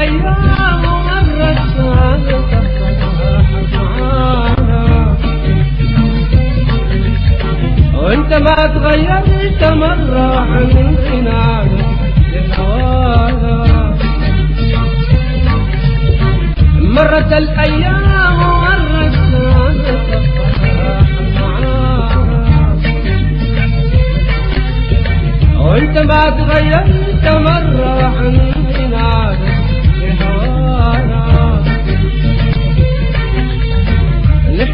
الأيام سنة معانا وانت ما تغيرت مرة عن عنادك للهوانا مرت الأيام ومرت وانت ما تغيرت مرة عن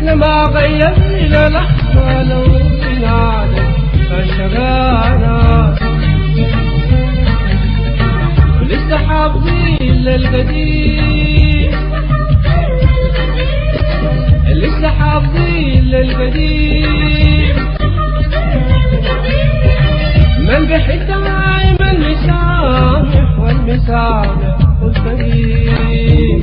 نحن ما غيرنا لحظة لو عنادك فشغانا ولسه حافظين للقديم لسه حافظين للقديم من بحد دائما المسامح والمسامح والكريم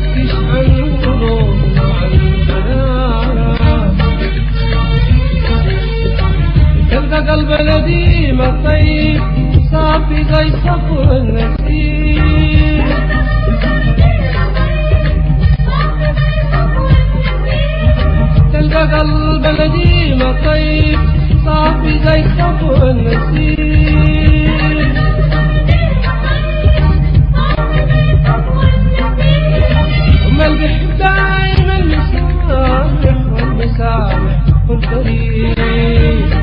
صفو النسيم صافي زي صفو النسيم. بيحب دايما المسامح والمسامح والكريم